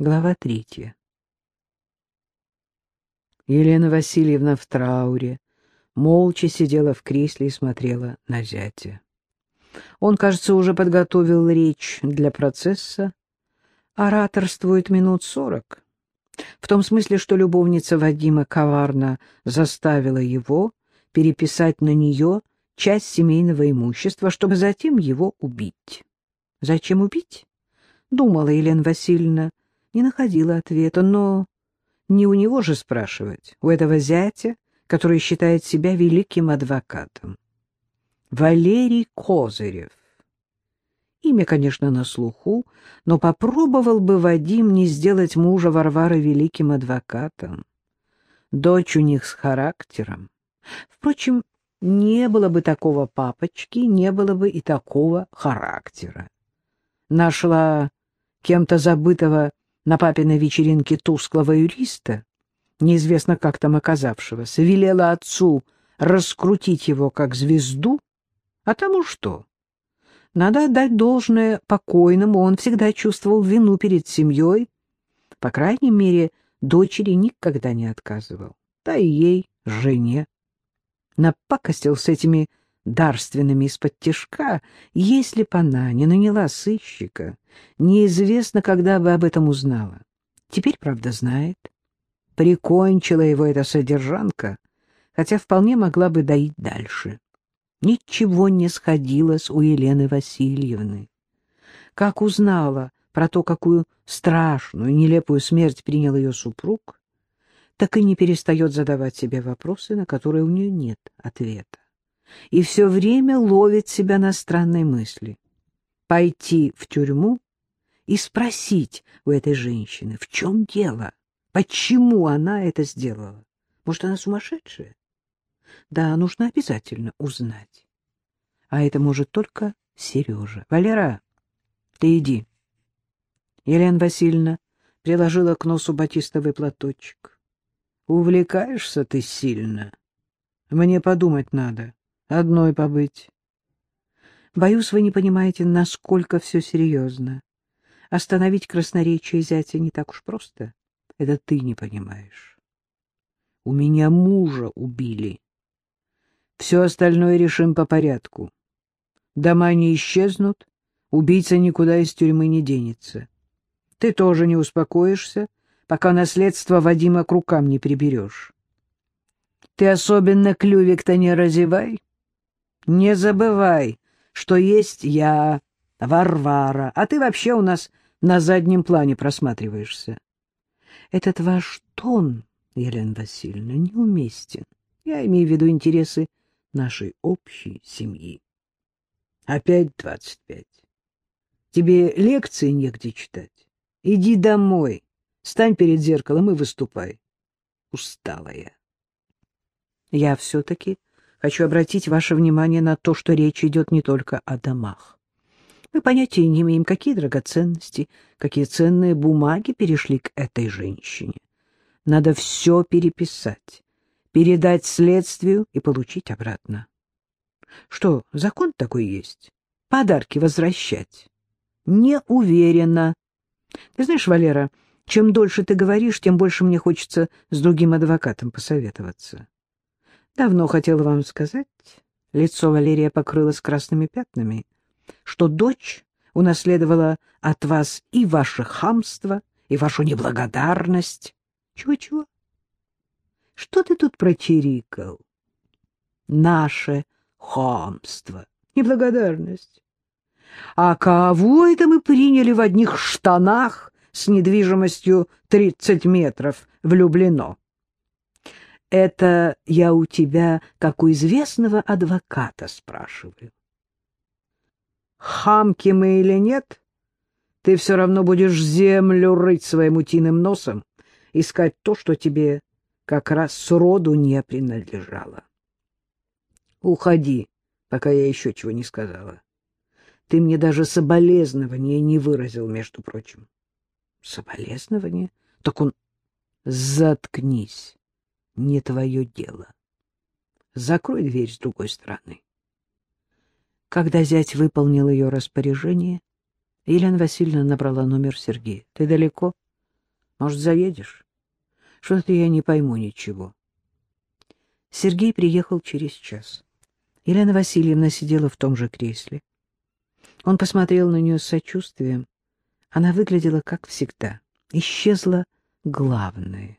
Глава третья. Елена Васильевна в трауре молча сидела в кресле и смотрела на зятя. Он, кажется, уже подготовил речь для процесса. Ораторствует минут сорок. В том смысле, что любовница Вадима коварно заставила его переписать на нее часть семейного имущества, чтобы затем его убить. Зачем убить? Думала Елена Васильевна, не находила ответа, но не у него же спрашивать, у этого зятя, который считает себя великим адвокатом. Валерий Козырев. Имя, конечно, на слуху, но попробовал бы Вадим не сделать мужа Варвары великим адвокатом. Дочь у них с характером. Впрочем, не было бы такого папочки, не было бы и такого характера. Нашла кем-то забытого на папиной вечеринке тусклого юриста, неизвестно как там оказавшегося, велела отцу раскрутить его как звезду, а тому что? Надо отдать должное покойному, он всегда чувствовал вину перед семьей, по крайней мере, дочери никогда не отказывал, да и ей, жене. Напакостил с этими дарственными из-под тяжка, если б она не наняла сыщика, неизвестно, когда бы об этом узнала. Теперь, правда, знает. Прикончила его эта содержанка, хотя вполне могла бы доить дальше. Ничего не сходилось у Елены Васильевны. Как узнала про то, какую страшную, нелепую смерть принял ее супруг, так и не перестает задавать себе вопросы, на которые у нее нет ответа и все время ловит себя на странной мысли. Пойти в тюрьму и спросить у этой женщины, в чем дело, почему она это сделала. Может, она сумасшедшая? Да, нужно обязательно узнать. А это может только Сережа. Валера, ты иди. Елена Васильевна приложила к носу батистовый платочек. Увлекаешься ты сильно. Мне подумать надо одной побыть. Боюсь, вы не понимаете, насколько все серьезно. Остановить красноречие зятя не так уж просто. Это ты не понимаешь. У меня мужа убили. Все остальное решим по порядку. Дома не исчезнут, убийца никуда из тюрьмы не денется. Ты тоже не успокоишься, пока наследство Вадима к рукам не приберешь. Ты особенно клювик-то не разевай. Не забывай, что есть я, Варвара, а ты вообще у нас на заднем плане просматриваешься. Этот ваш тон, Елена Васильевна, неуместен. Я имею в виду интересы нашей общей семьи. Опять двадцать пять. Тебе лекции негде читать. Иди домой, стань перед зеркалом и выступай. Устала я. Я все-таки хочу обратить ваше внимание на то, что речь идет не только о домах. Мы понятия не имеем, какие драгоценности, какие ценные бумаги перешли к этой женщине. Надо все переписать, передать следствию и получить обратно. Что, закон такой есть? Подарки возвращать? Не уверена. Ты знаешь, Валера, чем дольше ты говоришь, тем больше мне хочется с другим адвокатом посоветоваться. Давно хотела вам сказать, лицо Валерия покрылось красными пятнами, что дочь унаследовала от вас и ваше хамство, и вашу неблагодарность. Чего-чего? Что ты тут прочирикал? Наше хамство, неблагодарность. А кого это мы приняли в одних штанах с недвижимостью тридцать метров влюблено? Это я у тебя, как у известного адвоката, спрашиваю. Хамки мы или нет, ты все равно будешь землю рыть своим утиным носом, искать то, что тебе как раз сроду не принадлежало. Уходи, пока я еще чего не сказала. Ты мне даже соболезнования не выразил, между прочим. Соболезнования? Так он... Заткнись не твое дело. Закрой дверь с другой стороны. Когда зять выполнил ее распоряжение, Елена Васильевна набрала номер Сергея. — Ты далеко? Может, заедешь? Что-то я не пойму ничего. Сергей приехал через час. Елена Васильевна сидела в том же кресле. Он посмотрел на нее с сочувствием. Она выглядела как всегда. Исчезло главное.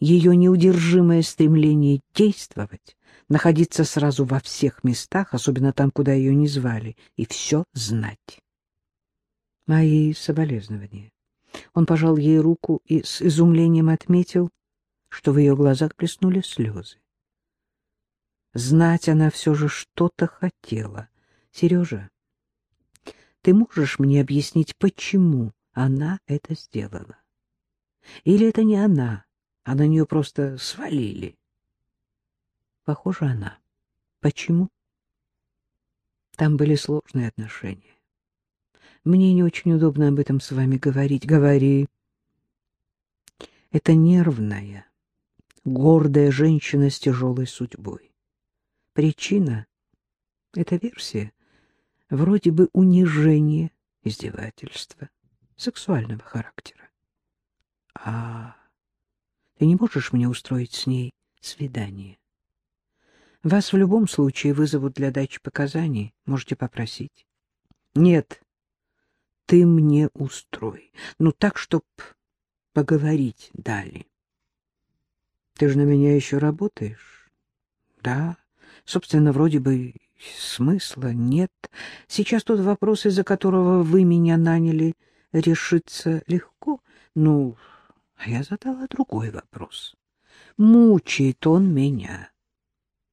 Ее неудержимое стремление действовать, находиться сразу во всех местах, особенно там, куда ее не звали, и все знать. Мои соболезнования. Он пожал ей руку и с изумлением отметил, что в ее глазах блеснули слезы. Знать она все же что-то хотела. Сережа, ты можешь мне объяснить, почему она это сделала? Или это не она, а на нее просто свалили? Похоже, она. Почему? Там были сложные отношения. Мне не очень удобно об этом с вами говорить. Говори. Это нервная, гордая женщина с тяжелой судьбой. Причина — это версия, вроде бы унижение, издевательство, сексуального характера. А ты не можешь мне устроить с ней свидание? Вас в любом случае вызовут для дачи показаний, можете попросить. Нет, ты мне устрой. Ну, так, чтоб поговорить дали. Ты же на меня еще работаешь? Да. Собственно, вроде бы смысла нет. Сейчас тот вопрос, из-за которого вы меня наняли, решится легко. Ну, а я задала другой вопрос. Мучает он меня.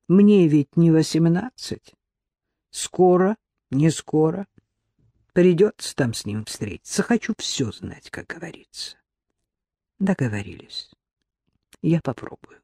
Мне ведь не восемнадцать. Скоро, не скоро. Придется там с ним встретиться. Хочу все знать, как говорится. Договорились. Я попробую.